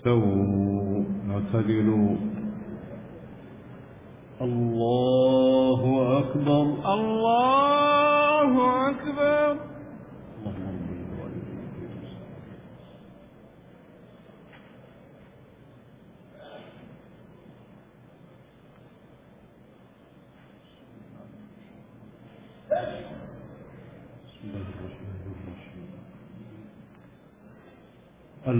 استووا نعتدلوا الله أكبر الله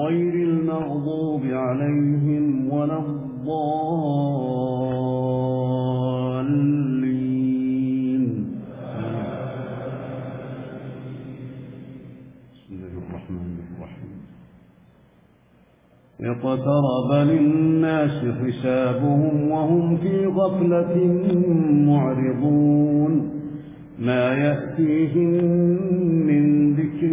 غير المغضوب عليهم ولا الضالين. بسم الله الرحمن الرحيم. اقترب للناس حسابهم وهم في غفلة معرضون. ما يأتيهم من ذكر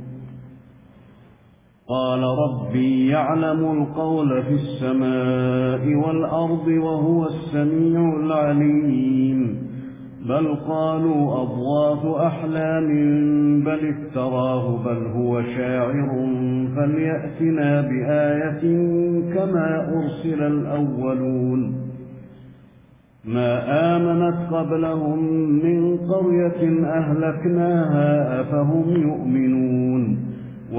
قال ربي يعلم القول في السماء والأرض وهو السميع العليم. بل قالوا أضواف أحلام بل افتراه بل هو شاعر فليأتنا بآية كما أرسل الأولون. ما آمنت قبلهم من قرية أهلكناها أفهم يؤمنون؟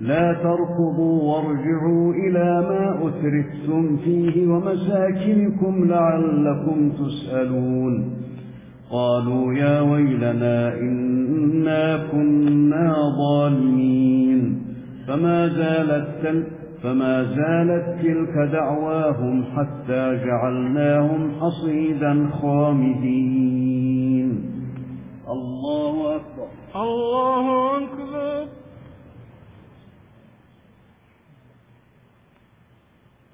لا تركضوا وارجعوا إلى ما أترفتم فيه ومساكنكم لعلكم تسألون. قالوا يا ويلنا إنا كنا ظالمين. فما زالت, تلك فما زالت تلك دعواهم حتى جعلناهم حصيدا خامدين. الله أكبر. الله أكبر.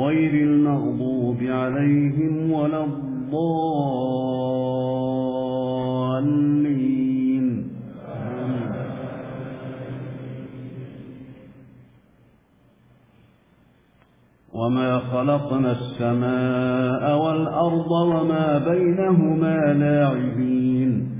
غير المغضوب عليهم ولا الضالين. وما خلقنا السماء والأرض وما بينهما لاعبين.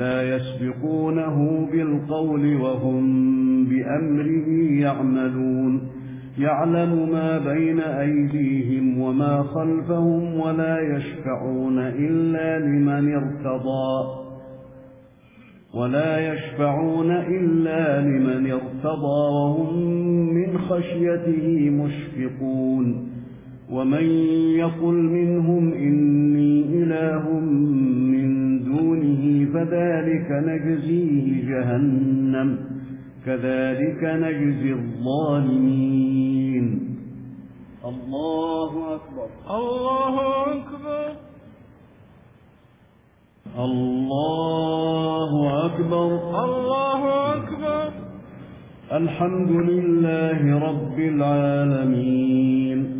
لا يسبقونه بالقول وهم بأمره يعملون. يعلم ما بين أيديهم وما خلفهم ولا يشفعون إلا لمن ارتضى. ولا يشفعون إلا لمن ارتضى وهم من خشيته مشفقون. ومن يقل منهم إني إله من دونه فذلك نجزيه جهنم كذلك نجزي الظالمين الله أكبر الله أكبر الله أكبر الله أكبر الحمد لله رب العالمين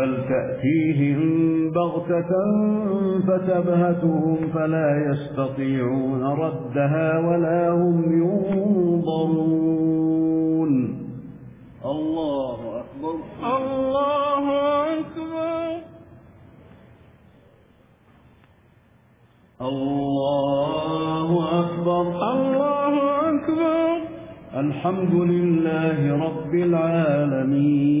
بل تأتيهم بغتة فتبهتهم فلا يستطيعون ردها ولا هم ينظرون. الله أكبر. الله أكبر. الله أكبر. الله أكبر. الحمد لله رب العالمين.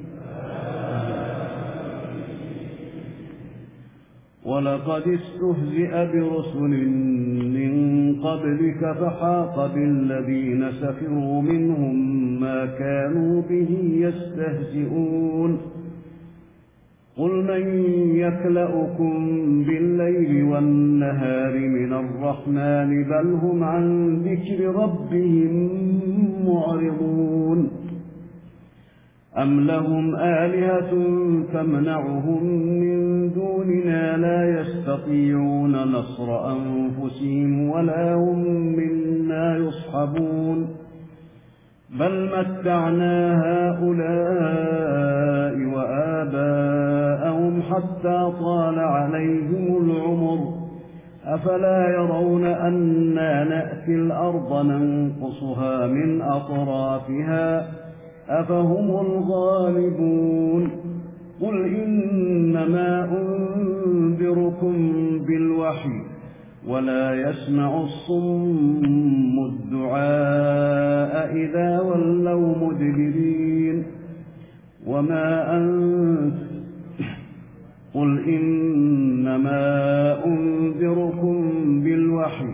ولقد استهزئ برسل من قبلك فحاق بالذين سفروا منهم ما كانوا به يستهزئون قل من يكلأكم بالليل والنهار من الرحمن بل هم عن ذكر ربهم معرضون أم لهم آلهة فمنعهم من دوننا لا يستطيعون نصر أنفسهم ولا هم منا يصحبون بل متعنا هؤلاء وآباءهم حتى طال عليهم العمر أفلا يرون أنا نأتي الأرض ننقصها من أطرافها أفهم الغالبون قل إنما أنذركم بالوحي ولا يسمع الصم الدعاء إذا ولوا مدبرين وما أنت قل إنما أنذركم بالوحي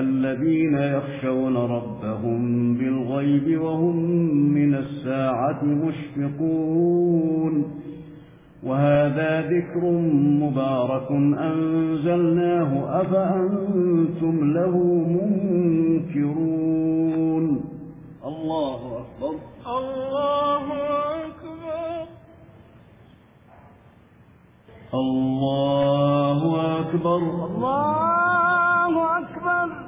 الذين يخشون ربهم بالغيب وهم من الساعة مشفقون. وهذا ذكر مبارك أنزلناه أفأنتم له منكرون. الله أكبر. الله أكبر. الله أكبر. الله أكبر.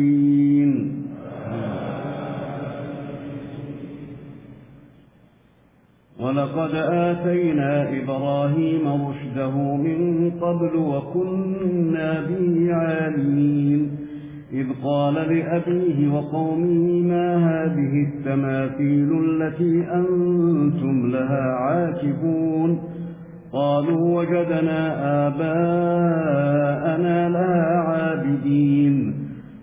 ولقد آتينا إبراهيم رشده من قبل وكنا به عالمين. إذ قال لأبيه وقومه ما هذه التماثيل التي أنتم لها عاكبون قالوا وجدنا آباءنا لها عابدين.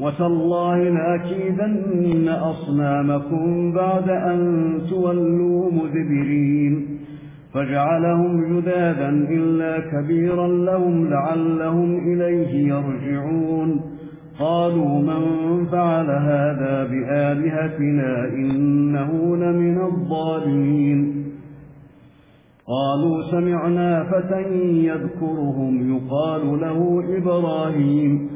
وتالله لأكيدن أصنامكم بعد أن تولوا مذبرين فاجعلهم جذابا إلا كبيرا لهم لعلهم إليه يرجعون قالوا من فعل هذا بآلهتنا إنه لمن الظالمين قالوا سمعنا فتى يذكرهم يقال له إبراهيم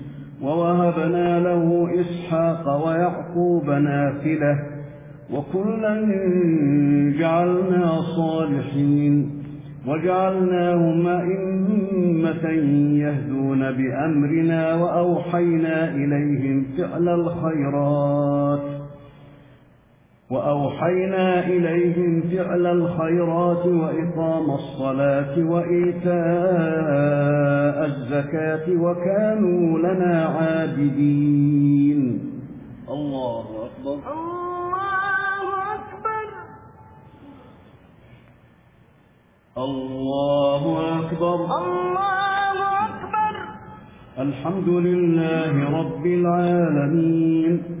ووهبنا له إسحاق ويعقوب نافلة وكلا جعلنا صالحين وجعلناهم أئمة يهدون بأمرنا وأوحينا إليهم فعل الخيرات وأوحينا إليهم فعل الخيرات وإقام الصلاة وإيتاء الزكاة وكانوا لنا عابدين. الله أكبر. الله أكبر. الله أكبر الله أكبر الحمد لله رب العالمين.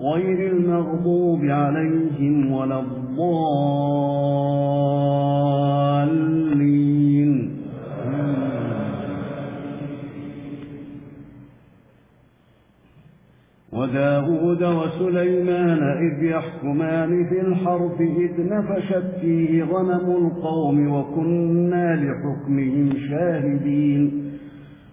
غير المغضوب عليهم ولا الضالين. وداود وسليمان إذ يحكمان في الحرف إذ نفشت فيه غنم القوم وكنا لحكمهم شاهدين.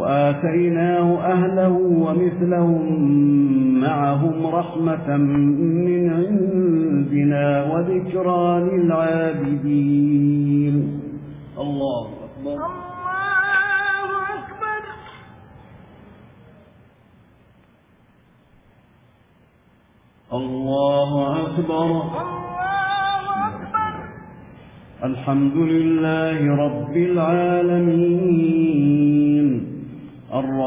وآتيناه أهله ومثلهم معهم رحمة من عندنا وذكرى للعابدين الله أكبر. الله أكبر. الله أكبر, الله أكبر. الحمد لله رب العالمين.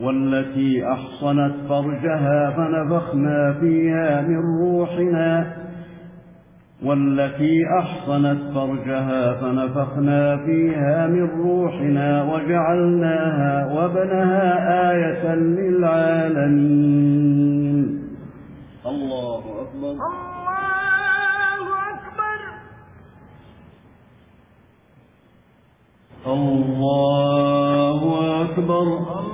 والتي أحصنت فرجها فنفخنا فيها من روحنا. والتي أحصنت فرجها فنفخنا فيها من روحنا وجعلناها وابنها آية للعالمين. الله أكبر. الله أكبر. الله أكبر, الله أكبر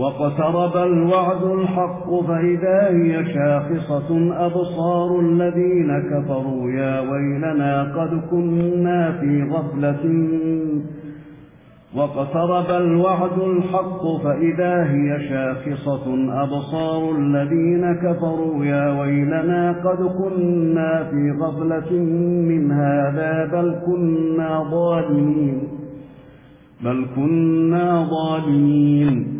واقترب الوعد الحق فإذا هي شاخصة أبصار الذين كفروا يا ويلنا قد كنا في غفلة واقترب الوعد الحق فإذا هي شاخصة أبصار الذين كفروا يا ويلنا قد كنا في غفلة من هذا بل كنا ظالمين بل كنا ظالمين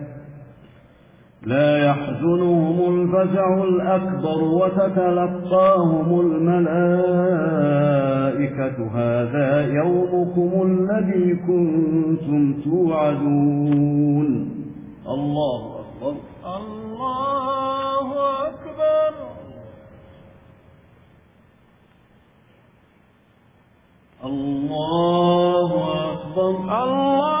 لا يحزنهم الفزع الأكبر وتتلقاهم الملائكة. هذا يومكم الذي كنتم توعدون. الله أكبر. الله أكبر. الله أكبر. الله أكبر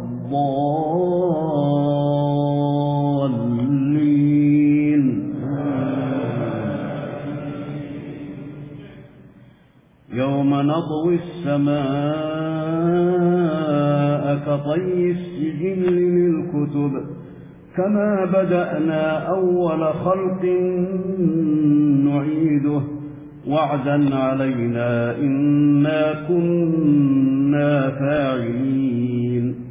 الضالين. يوم نضوي السماء كطي السجل للكتب كما بدأنا أول خلق نعيده. وعدا علينا إنا كنا فاعلين.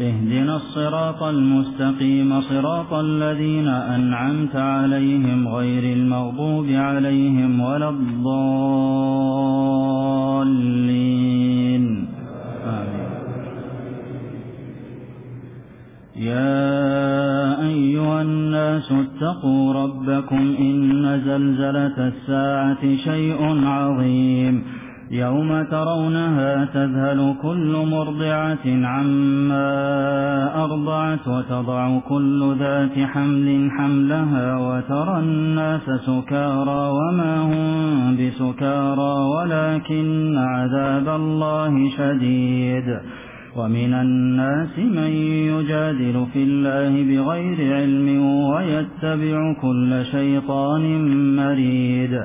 اهدنا الصراط المستقيم صراط الذين أنعمت عليهم غير المغضوب عليهم ولا الضالين. آمين. يا أيها الناس اتقوا ربكم إن زلزلة الساعة شيء عظيم. يوم ترونها تذهل كل مرضعة عما أرضعت وتضع كل ذات حمل حملها وترى الناس سكارا وما هم بسكارا ولكن عذاب الله شديد ومن الناس من يجادل في الله بغير علم ويتبع كل شيطان مريد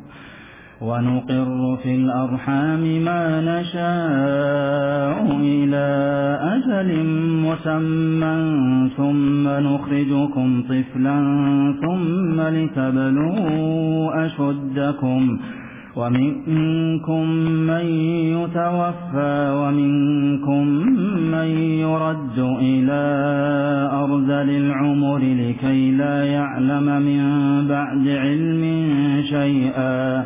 ونقر في الأرحام ما نشاء إلى أجل مسمى ثم نخرجكم طفلا ثم لتبلوا أشدكم ومنكم من يتوفى ومنكم من يرد إلى أرض العمر لكي لا يعلم من بعد علم شيئا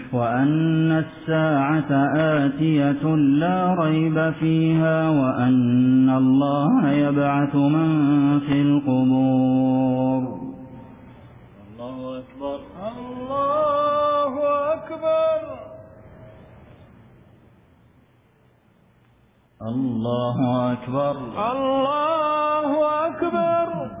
وأن الساعة آتية لا ريب فيها وأن الله يبعث من في القبور الله أكبر الله أكبر الله أكبر الله أكبر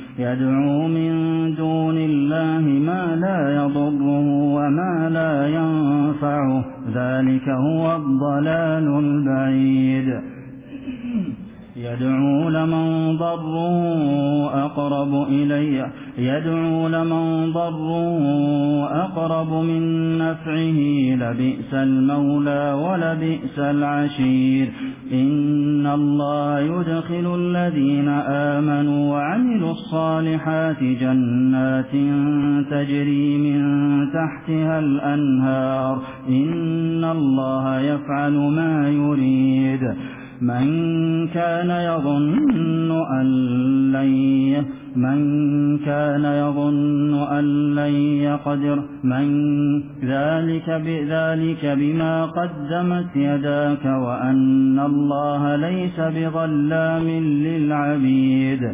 يدعو من دون الله ما لا يضره وما لا ينفعه. ذلك هو الضلال البعيد. يدعو لمن ضر أقرب إلي يدعو لمن ضر أقرب من نفعه لبئس المولى ولبئس العشير. إن الله يدخل الذين آمنوا وعملوا الصالحات جنات تجري من تحتها الأنهار. إن الله يفعل ما يريد. من كان يظن أن لن من كان يظن أن لن يقدر من ذلك بذلك بما قدمت يداك وأن الله ليس بظلام للعبيد.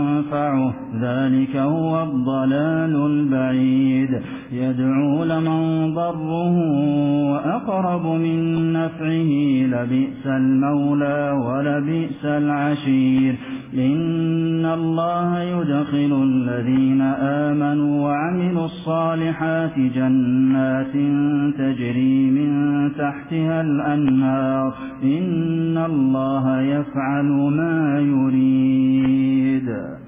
ينفعه ذلك هو الضلال البعيد. يدعو لمن ضره وأقرب من نفعه. لبئس المولى ولبئس العشير. إن الله يدخل الذين آمنوا وعملوا الصالحات جنات تجري من تحتها الأنهار. إن الله يفعل ما يريد.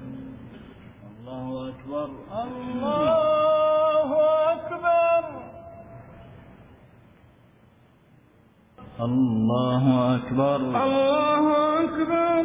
الله أكبر الله أكبر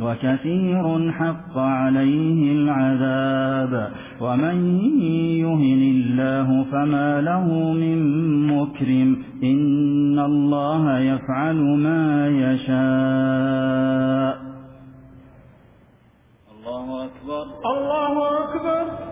وكثير حق عليه العذاب. ومن يهن الله فما له من مكرم. إن الله يفعل ما يشاء. الله أكبر. الله أكبر.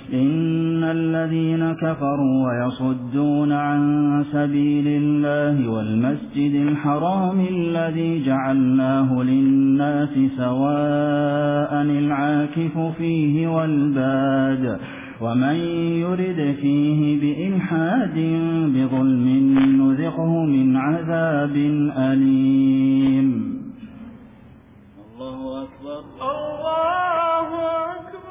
إن الذين كفروا ويصدون عن سبيل الله والمسجد الحرام الذي جعلناه للناس سواء العاكف فيه والباد ومن يرد فيه بإلحاد بظلم نذقه من عذاب أليم. الله أكبر. الله أكبر.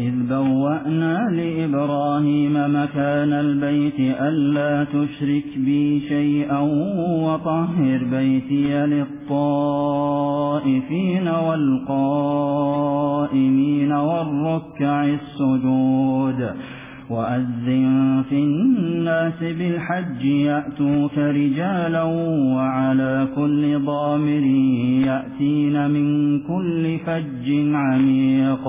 إذ بوأنا لإبراهيم مكان البيت ألا تشرك بي شيئا وطهر بيتي للطائفين والقائمين والركع السجود وأذن في الناس بالحج يأتوك رجالا وعلى كل ضامر يأتين من كل فج عميق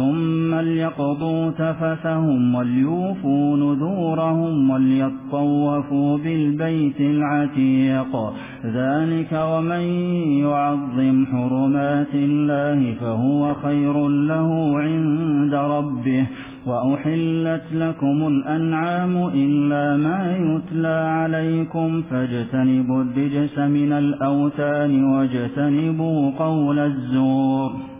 ثم ليقضوا تفثهم وليوفوا نذورهم وليطوفوا بالبيت العتيق ذلك ومن يعظم حرمات الله فهو خير له عند ربه وأحلت لكم الأنعام إلا ما يتلى عليكم فاجتنبوا الدجس من الأوتان واجتنبوا قول الزور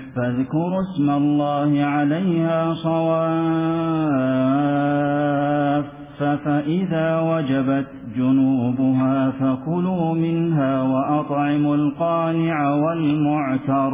فاذكروا اسم الله عليها صواف فإذا وجبت جنوبها فكلوا منها وأطعموا القانع والمعتر.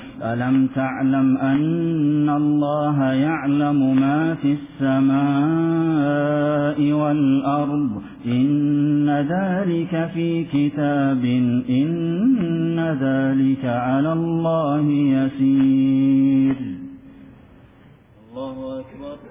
ألم تعلم أن الله يعلم ما في السماء والأرض؟ إن ذلك في كتاب إن ذلك على الله يسير الله أكبر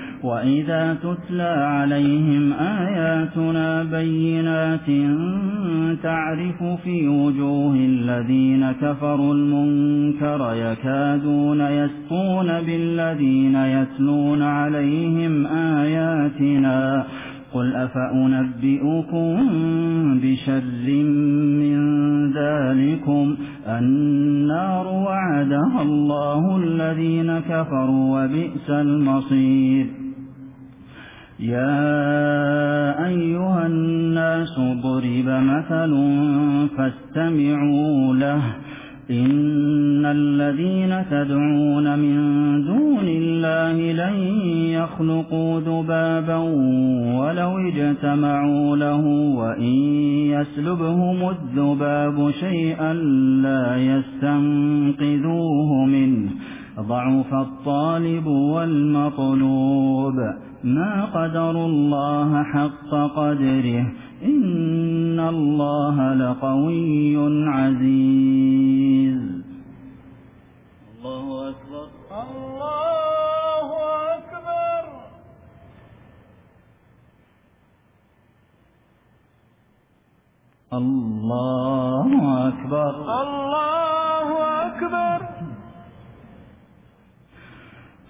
وَإِذَا تُتْلَى عَلَيْهِمْ آيَاتُنَا بَيِّنَاتٍ تَعْرِفُ فِي وُجُوهِ الَّذِينَ كَفَرُوا الْمُنكَرَ يَكَادُونَ يَسْطُونَ بِالَّذِينَ يَتْلُونَ عَلَيْهِمْ آيَاتِنَا قل أفأنبئكم بشر من ذلكم النار وعدها الله الذين كفروا وبئس المصير يا أيها الناس ضرب مثل فاستمعوا له. إن الذين تدعون من دون الله لن يخلقوا ذبابا ولو اجتمعوا له. وإن يسلبهم الذباب شيئا لا يستنقذوه منه. ضعف الطالب والمطلوب. ما قدر الله حق قدره. إن الله لقوي عزيز. الله أكبر. الله أكبر. الله أكبر. الله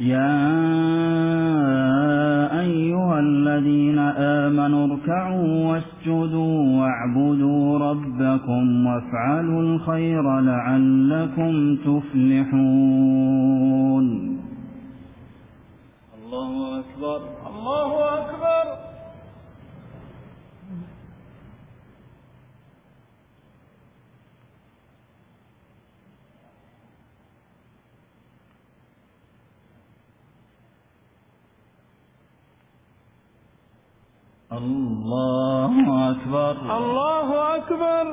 يا أيها الذين آمنوا اركعوا واسجدوا واعبدوا ربكم وافعلوا الخير لعلكم تفلحون. الله أكبر الله أكبر. اللہ اکبر اللہ اکبر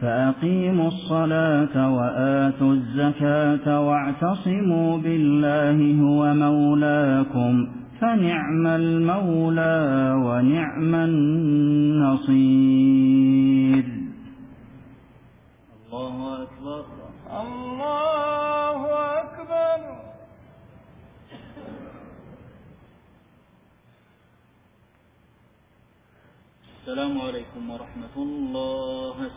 فأقيموا الصلاة وآتوا الزكاة واعتصموا بالله هو مولاكم فنعم المولى ونعم النصير. الله أكبر. الله أكبر. السلام عليكم ورحمة الله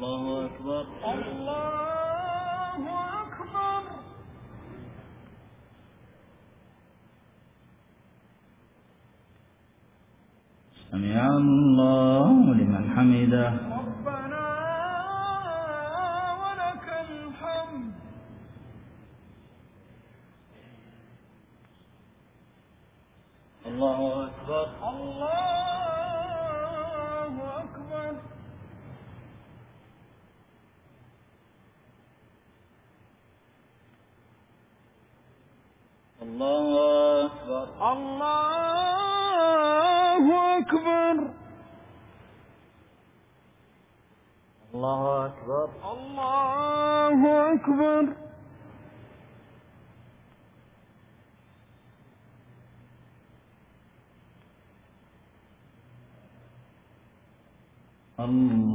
اللہ اکبر۔ اللہ اکبر۔ سمع الله لمن حمده۔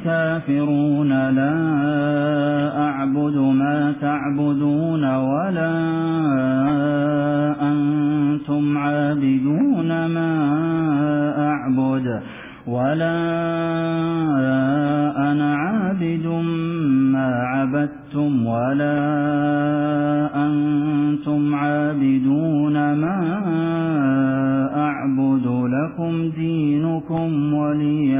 الكافرون لا أعبد ما تعبدون ولا أنتم عابدون ما أعبد ولا أنا عابد ما عبدتم ولا أنتم عابدون ما أعبد لكم دينكم وَلِيَ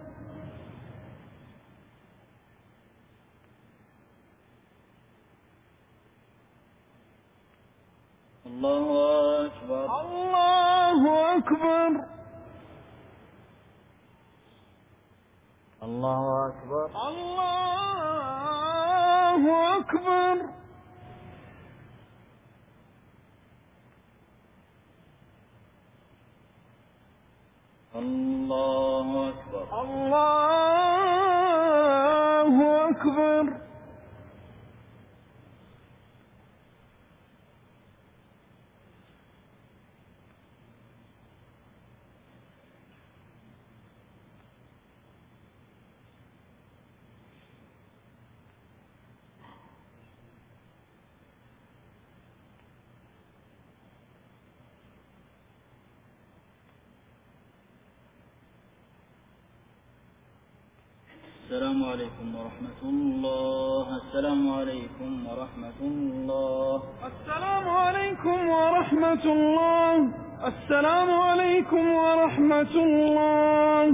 السلام علیکم ورحمۃ اللہ السلام علیکم ورحمۃ اللہ السلام علیکم ورحمۃ اللہ السلام علیکم ورحمۃ اللہ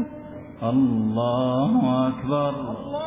اللہ اکبر اللہ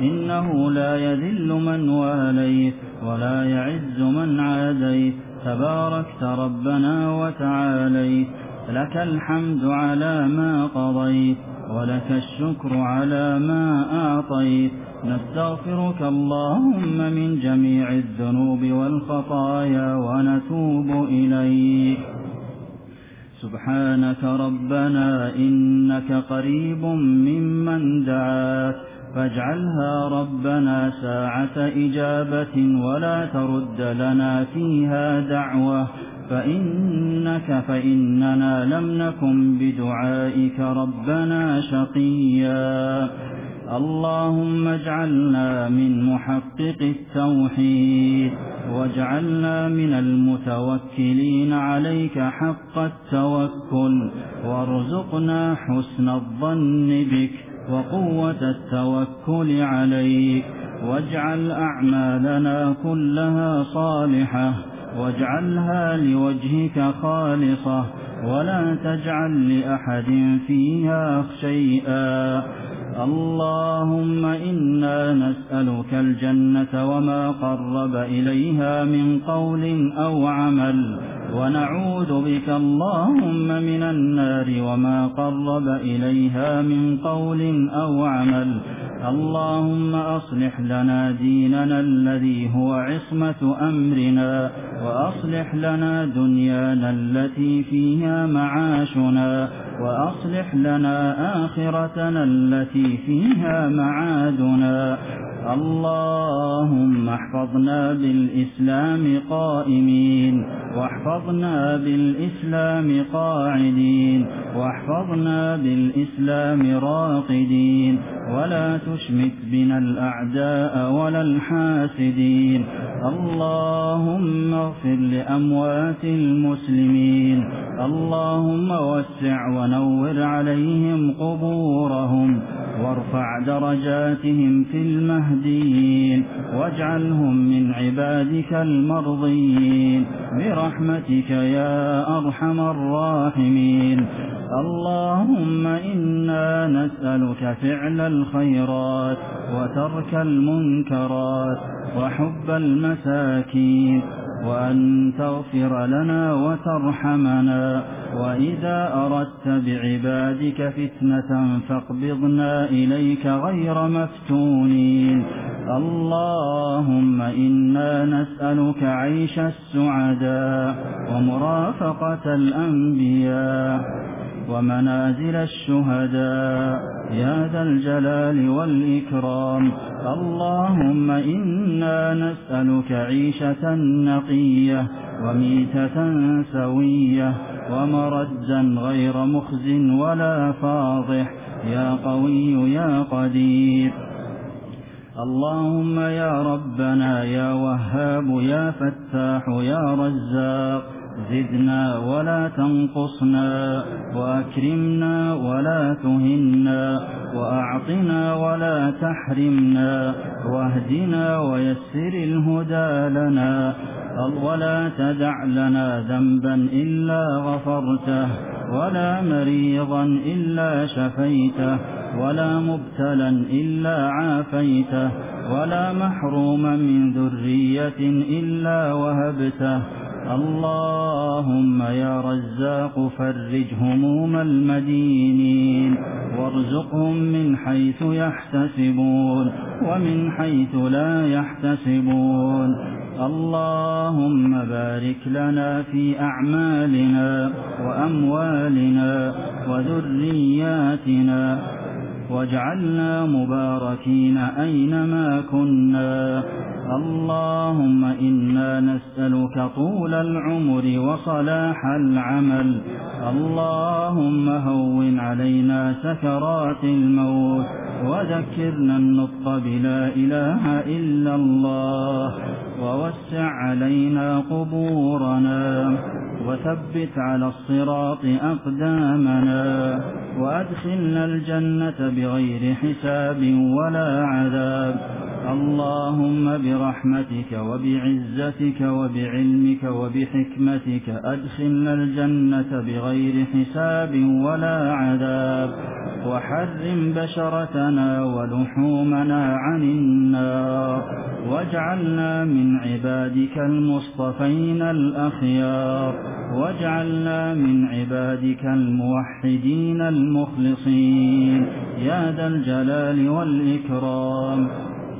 إنه لا يذل من واليه ولا يعز من عاديه. تباركت ربنا وتعاليه. لك الحمد على ما قضيت ولك الشكر على ما أعطيت. نستغفرك اللهم من جميع الذنوب والخطايا ونتوب إليك. سبحانك ربنا إنك قريب ممن دعاك. فاجعلها ربنا ساعة إجابة ولا ترد لنا فيها دعوة فإنك فإننا لم نكن بدعائك ربنا شقيا. اللهم اجعلنا من محقق التوحيد واجعلنا من المتوكلين عليك حق التوكل وارزقنا حسن الظن بك. وقوة التوكل عليك. واجعل أعمالنا كلها صالحة. واجعلها لوجهك خالصة. ولا تجعل لأحد فيها شيئا. اللهم إنا نسألك الجنة وما قرب إليها من قول أو عمل ونعوذ بك اللهم من النار وما قرب إليها من قول أو عمل اللهم أصلح لنا ديننا الذي هو عصمة أمرنا وأصلح لنا دنيانا التي فيها معاشنا وأصلح لنا آخرتنا التي فيها معادنا. اللهم احفظنا بالإسلام قائمين واحفظنا بالإسلام قاعدين واحفظنا بالإسلام راقدين. ولا تشمت بنا الأعداء ولا الحاسدين. اللهم اغفر لأموات المسلمين. اللهم وسع ونور عليهم قبورهم. وارفع درجاتهم في المهديين واجعلهم من عبادك المرضين برحمتك يا أرحم الراحمين اللهم إنا نسألك فعل الخيرات وترك المنكرات وحب المساكين وأن تغفر لنا وترحمنا وإذا أردت بعبادك فتنة فاقبضنا إليك غير مفتونين. اللهم إنا نسألك عيش السعداء ومرافقة الأنبياء ومنازل الشهداء. يا ذا الجلال والإكرام. اللهم إنا نسألك عيشة نقية وميتة سوية ومردا غير مخز ولا فاضح. يا قوي يا قدير. اللهم يا ربنا يا وهاب يا فتاح يا رزاق. زدنا ولا تنقصنا وأكرمنا ولا تهنا وأعطنا ولا تحرمنا واهدنا ويسر الهدى لنا. ولا تدع لنا ذنبا إلا غفرته ولا مريضا إلا شفيته ولا مبتلا إلا عافيته ولا محروما من ذرية إلا وهبته. اللهم يا رزاق فرج هموم المدينين وارزقهم من حيث يحتسبون ومن حيث لا يحتسبون. اللهم بارك لنا في أعمالنا وأموالنا وذرياتنا واجعلنا مباركين أينما كنا. اللهم إنا نسألك طول العمر وصلاح العمل. اللهم هون علينا سكرات الموت. وذكرنا النطق بلا إله إلا الله. ووسع علينا قبورنا. وثبت على الصراط أقدامنا وأدخلنا الجنة بغير حساب ولا عذاب. اللهم برحمتك وبعزتك وبعلمك وبحكمتك أدخلنا الجنة بغير حساب ولا عذاب. وحرم بشرتنا ولحومنا عن النار. واجعلنا من عبادك المصطفين الأخيار. واجعلنا من عبادك الموحدين المخلصين. يا ذا الجلال والإكرام.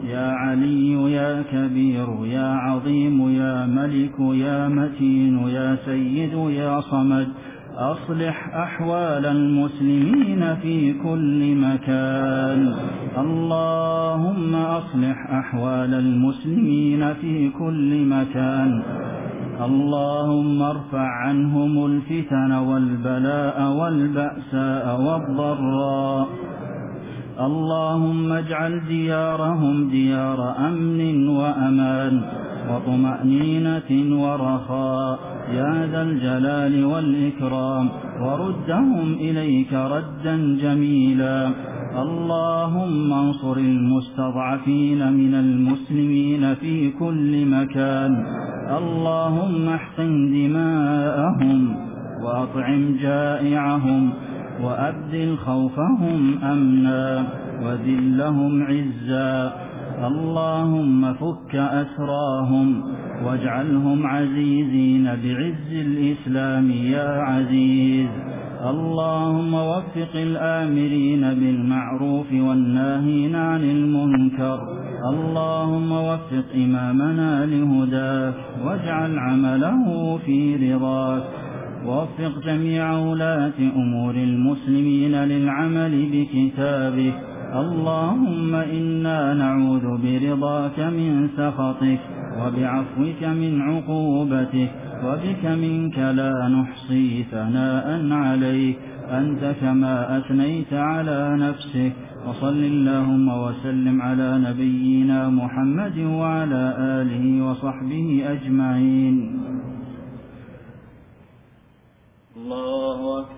يا علي يا كبير يا عظيم يا ملك يا متين يا سيد يا صمد. أصلح أحوال المسلمين في كل مكان. اللهم أصلح أحوال المسلمين في كل مكان. اللهم ارفع عنهم الفتن والبلاء والبأساء والضراء اللهم اجعل ديارهم ديار أمن وأمان وطمأنينة ورخاء يا ذا الجلال والإكرام وردهم إليك ردا جميلا اللهم انصر المستضعفين من المسلمين في كل مكان اللهم احقن دماءهم وأطعم جائعهم وأبدل خوفهم أمنا وذلهم عزا. اللهم فك أسراهم واجعلهم عزيزين بعز الإسلام يا عزيز. اللهم وفق الآمرين بالمعروف والناهين عن المنكر. اللهم وفق إمامنا لهداك واجعل عمله في رضاك. ووفق جميع ولاة أمور المسلمين للعمل بكتابك اللهم إنا نعوذ برضاك من سخطك وبعفوك من عقوبتك وبك منك لا نحصي ثناء عليك. أنت كما أثنيت على نفسك. وصل اللهم وسلم على نبينا محمد وعلى آله وصحبه أجمعين. الله أكبر